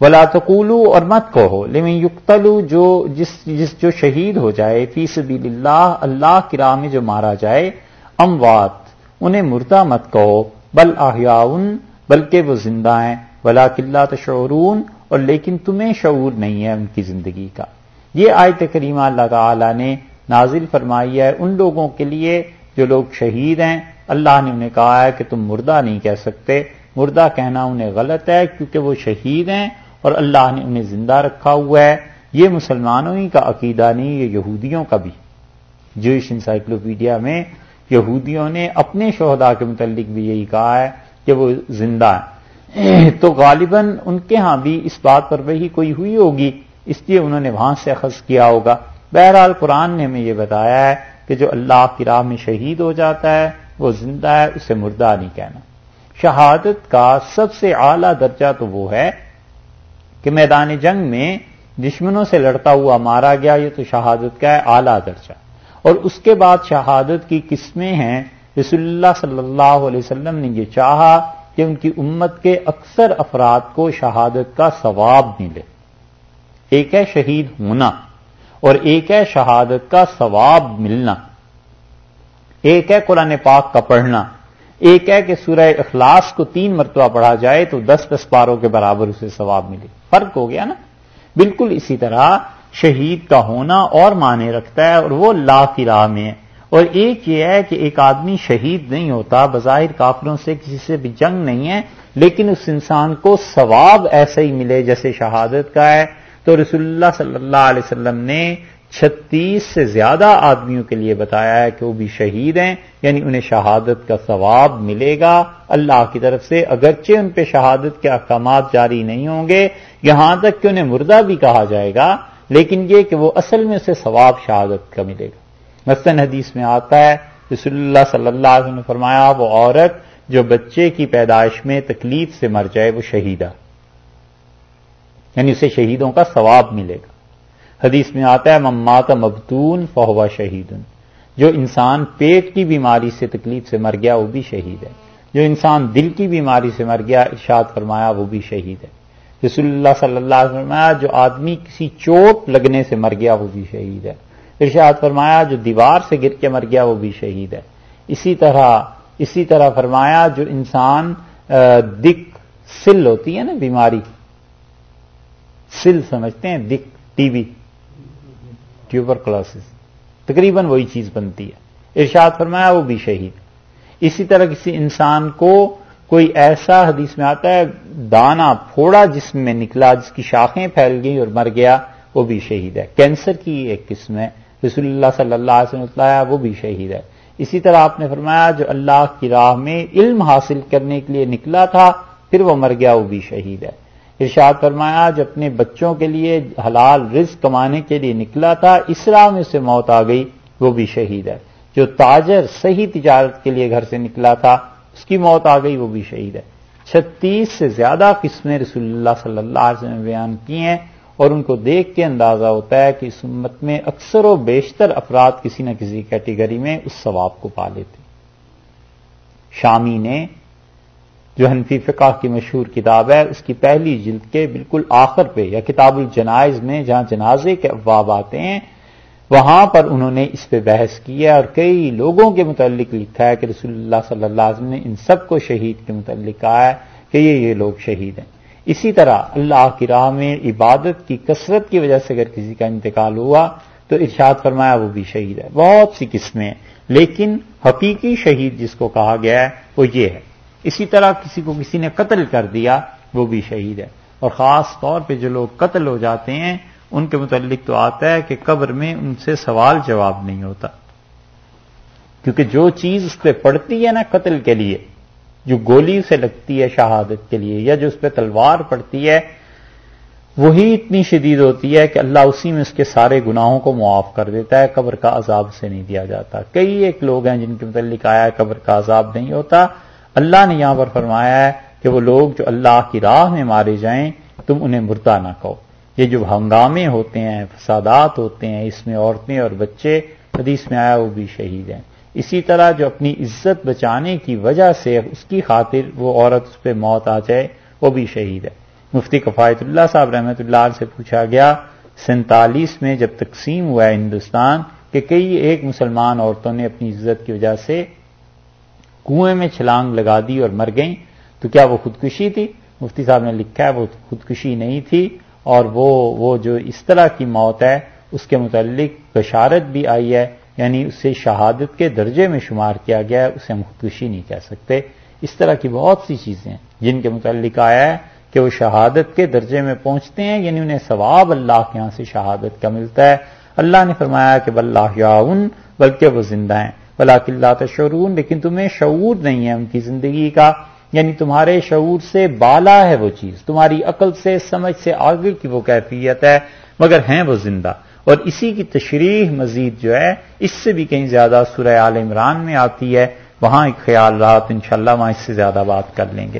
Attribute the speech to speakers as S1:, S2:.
S1: ولا تقولو اور مت کہو لیکن یقتلو جو جس جس جو شہید ہو جائے فی سبیل اللہ اللہ کی راہ میں جو مارا جائے، اموات، انہیں مردہ مت کہو، بل آہیاؤن بلکہ وہ زندہ ہیں ولا قلعہ تشعرون، اور لیکن تمہیں شعور نہیں ہے ان کی زندگی کا۔ یہ آیت کریمہ اللہ تعالی نے نازل فرمائی ہے، ان لوگوں کے لیے جو لوگ شہید ہیں، اللہ نے انہیں کہا ہے کہ تم مردہ نہیں کہہ سکتے۔ مردہ کہنا انہیں غلط ہے، کیونکہ وہ شہید ہیں اور اللہ نے انہیں زندہ رکھا ہوا ہے۔ یہ مسلمانوں ہی کا عقیدہ نہیں، یہ یہودیوں کا بھی۔ جوش انسائکلوپیڈیا میں یہودیوں نے اپنے شہدا کے متعلق بھی یہی کہا ہے کہ وہ زندہ ہیں۔ تو غالباً ان کے ہاں بھی اس بات پر وہی کوئی ہوئی ہوگی، اس لیے انہوں نے وہاں سے اخذ کیا ہوگا۔ بہرحال قرآن نے ہمیں یہ بتایا ہے کہ جو اللہ کی راہ میں شہید ہو جاتا ہے، وہ زندہ ہے، اسے مردہ نہیں کہنا۔ شہادت کا سب سے اعلی درجہ تو وہ ہے کہ میدان جنگ میں دشمنوں سے لڑتا ہوا مارا گیا، یہ تو شہادت کا ہے، اعلی درجہ۔ اور اس کے بعد شہادت کی قسمیں ہیں۔ رسول اللہ صلی اللہ علیہ وسلم نے یہ چاہا کہ ان کی امت کے اکثر افراد کو شہادت کا ثواب ملے۔ ایک ہے شہید ہونا اور ایک ہے شہادت کا ثواب ملنا۔ ایک ہے قرآن پاک کا پڑھنا۔ ایک ہے کہ سورہ اخلاص کو تین مرتبہ پڑھا جائے تو دس دس پاروں کے برابر اسے ثواب ملے۔ فرق ہو گیا نا؟ بالکل اسی طرح شہید کا ہونا اور معنی رکھتا ہے اور وہ اللہ کی راہ میں ہے۔ اور ایک یہ ہے کہ ایک آدمی شہید نہیں ہوتا، بظاہر کافروں سے کسی سے بھی جنگ نہیں ہے، لیکن اس انسان کو ثواب ایسا ہی ملے جیسے شہادت کا ہے۔ تو رسول اللہ صلی اللہ علیہ وسلم نے چھتیس سے زیادہ آدمیوں کے لیے بتایا ہے کہ وہ بھی شہید ہیں یعنی انہیں شہادت کا ثواب ملے گا۔ اللہ کی طرف سے اگرچہ ان پہ شہادت کے احکامات جاری نہیں ہوں گے، یہاں تک کہ انہیں مردہ بھی کہا جائے گا، لیکن یہ کہ وہ اصل میں اسے ثواب شہادت کا ملے گا۔ مثلاً حدیث میں آتا ہے، رسول اللہ صلی اللہ علیہ وسلم نے فرمایا، وہ عورت جو بچے کی پیدائش میں تکلیف سے مر جائے، وہ شہیدہ یعنی اسے شہیدوں کا ثواب ملے گا۔ حدیث میں آتا ہے ممات مبتون فہوا شہید۔ جو انسان پیٹ کی بیماری سے تکلیف سے مر گیا، وہ بھی شہید ہے۔ جو انسان دل کی بیماری سے مر گیا، ارشاد فرمایا، وہ بھی شہید ہے۔ رسول اللہ صلی اللہ علیہ فرمایا، جو آدمی کسی چوٹ لگنے سے مر گیا، وہ بھی شہید ہے۔ ارشاد فرمایا، جو دیوار سے گر کے مر گیا، وہ بھی شہید ہے۔ اسی طرح اسی طرح فرمایا، جو انسان دک، سل ہوتی ہے نا، بیماری سل سمجھتے ہیں، دک، ٹی بی ٹیوبر کلاسز، تقریباً وہی چیز بنتی ہے۔ ارشاد فرمایا وہ بھی شہید۔ اسی طرح کسی انسان کو کوئی ایسا حدیث میں آتا ہے، دانا پھوڑا جسم میں نکلا، جس کی شاخیں پھیل گئی اور مر گیا، وہ بھی شہید ہے۔ کینسر کی ایک قسم ہے۔ رسول اللہ صلی اللہ علیہ وسلم وہ بھی شہید ہے۔ اسی طرح آپ نے فرمایا جو اللہ کی راہ میں علم حاصل کرنے کے لیے نکلا تھا، پھر وہ مر گیا، وہ بھی شہید ہے۔ ارشاد فرمایا جو اپنے بچوں کے لیے حلال رزق کمانے کے لیے نکلا تھا، اس راہ میں سے موت آ گئی، وہ بھی شہید ہے۔ جو تاجر صحیح تجارت کے لیے گھر سے نکلا تھا، اس کی موت آ گئی، وہ بھی شہید ہے۔ چھتیس سے زیادہ قسمیں رسول اللہ صلی اللہ علیہ وسلم بیان کی ہیں اور ان کو دیکھ کے اندازہ ہوتا ہے کہ اس امت میں اکثر و بیشتر افراد کسی نہ کسی کیٹیگری میں اس ثواب کو پا لیتے۔ شامی نے جو حنفی فقہ کی مشہور کتاب ہے، اس کی پہلی جلد کے بالکل آخر پہ، یا کتاب الجنائز میں جہاں جنازے کے افواب آتے ہیں، وہاں پر انہوں نے اس پہ بحث کیا اور کئی لوگوں کے متعلق لکھا ہے کہ رسول اللہ صلی اللہ علیہ وسلم نے ان سب کو شہید کے متعلق کہا ہے کہ یہ یہ لوگ شہید ہیں۔ اسی طرح اللہ کی راہ میں عبادت کی کثرت کی وجہ سے اگر کسی کا انتقال ہوا تو ارشاد فرمایا وہ بھی شہید ہے۔ بہت سی قسمیں لیکن حقیقی شہید جس کو کہا گیا ہے وہ یہ ہے۔ اسی طرح کسی کو کسی نے قتل کر دیا، وہ بھی شہید ہے۔ اور خاص طور پہ جو لوگ قتل ہو جاتے ہیں، ان کے متعلق تو آتا ہے کہ قبر میں ان سے سوال جواب نہیں ہوتا۔ کیونکہ جو چیز اس پہ پڑتی ہے نا قتل کے لیے، جو گولی سے لگتی ہے شہادت کے لیے، یا جو اس پہ تلوار پڑتی ہے، وہی اتنی شدید ہوتی ہے کہ اللہ اسی میں اس کے سارے گناہوں کو معاف کر دیتا ہے، قبر کا عذاب سے نہیں دیا جاتا۔ کئی ایک لوگ ہیں جن کے متعلق آیا قبر کا عذاب نہیں ہوتا۔ اللہ نے یہاں پر فرمایا ہے کہ وہ لوگ جو اللہ کی راہ میں مارے جائیں، تم انہیں مردہ نہ کہو۔ یہ جو ہنگامے ہوتے ہیں، فسادات ہوتے ہیں، اس میں عورتیں اور بچے، حدیث میں آیا وہ بھی شہید ہیں۔ اسی طرح جو اپنی عزت بچانے کی وجہ سے اس کی خاطر وہ عورت اس پہ موت آ جائے، وہ بھی شہید ہے۔ مفتی کفایت اللہ صاحب رحمۃ اللہ سے پوچھا گیا، سینتالیس میں جب تقسیم ہوا ہے ہندوستان، کہ کئی ایک مسلمان عورتوں نے اپنی عزت کی وجہ سے کنویں میں چھلانگ لگا دی اور مر گئیں، تو کیا وہ خودکشی تھی؟ مفتی صاحب نے لکھا ہے وہ خودکشی نہیں تھی اور وہ وہ جو اس طرح کی موت ہے، اس کے متعلق بشارت بھی آئی ہے یعنی اسے شہادت کے درجے میں شمار کیا گیا ہے، اسے ہم خودکشی نہیں کہہ سکتے۔ اس طرح کی بہت سی چیزیں ہیں جن کے متعلق آیا ہے کہ وہ شہادت کے درجے میں پہنچتے ہیں یعنی انہیں ثواب اللہ کے یہاں سے شہادت کا ملتا ہے۔ اللہ نے فرمایا کہ بلّہ یاون بلکہ وہ زندہ ہیں۔ بلاک اللہ تشعرون، لیکن تمہیں شعور نہیں ہے ان کی زندگی کا۔ یعنی تمہارے شعور سے بالا ہے وہ چیز، تمہاری عقل سے، سمجھ سے آگے کی وہ کیفیت ہے، مگر ہیں وہ زندہ۔ اور اسی کی تشریح مزید جو ہے، اس سے بھی کہیں زیادہ سورہ عال عمران میں آتی ہے۔ وہاں ایک خیال رہا، تو انشاءاللہ وہاں اس سے زیادہ بات کر لیں گے۔